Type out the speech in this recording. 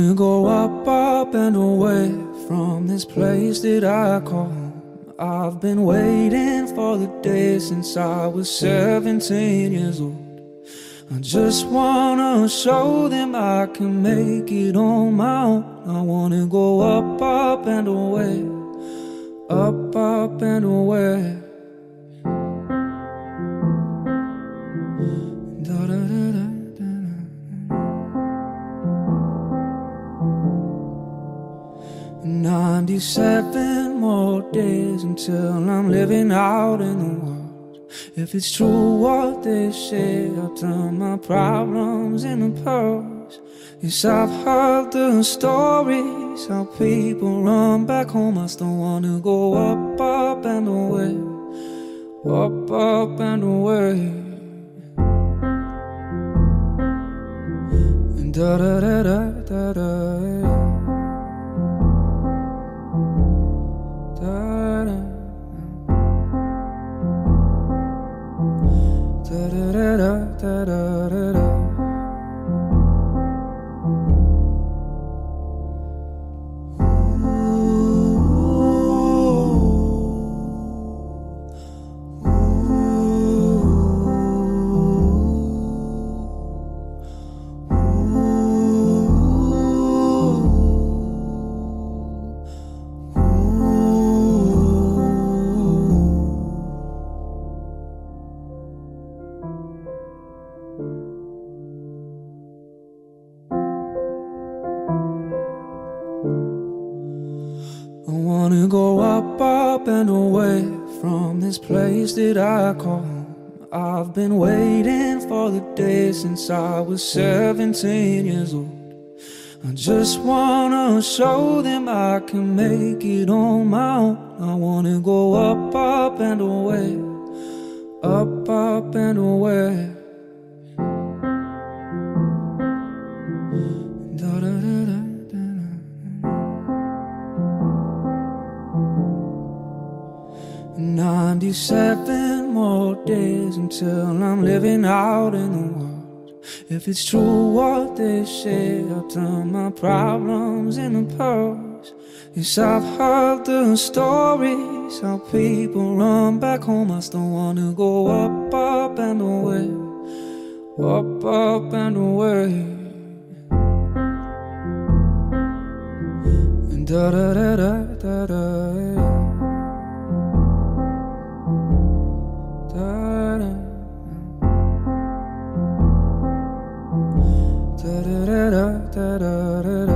up up and away from this place that I call home. I've been waiting for the day since I was 17 years old. I just wanna show them I can make it on my own. I wanna go up, up and away, up, up and away. 97 more days until I'm living out in the world. If it's true what they say, I'll turn my problems into pearls. Yes, I've heard the stories how people run back home. I still wanna go up, up and away, up, up and away. Da da da da da da. Da Da da da da da da wanna go up, up and away from this place that I call home. I've been waiting for the day since I was 17 years old. I just wanna show them I can make it on my own. I wanna go up, up and away, up, up and away. 97 more days until I'm living out in the world. If it's true what they say, I'll turn my problems into pearls. Yes, I've heard the stories how people run back home. I still wanna go up, up and away, up, up and away. Da da da da da da. da da da da da da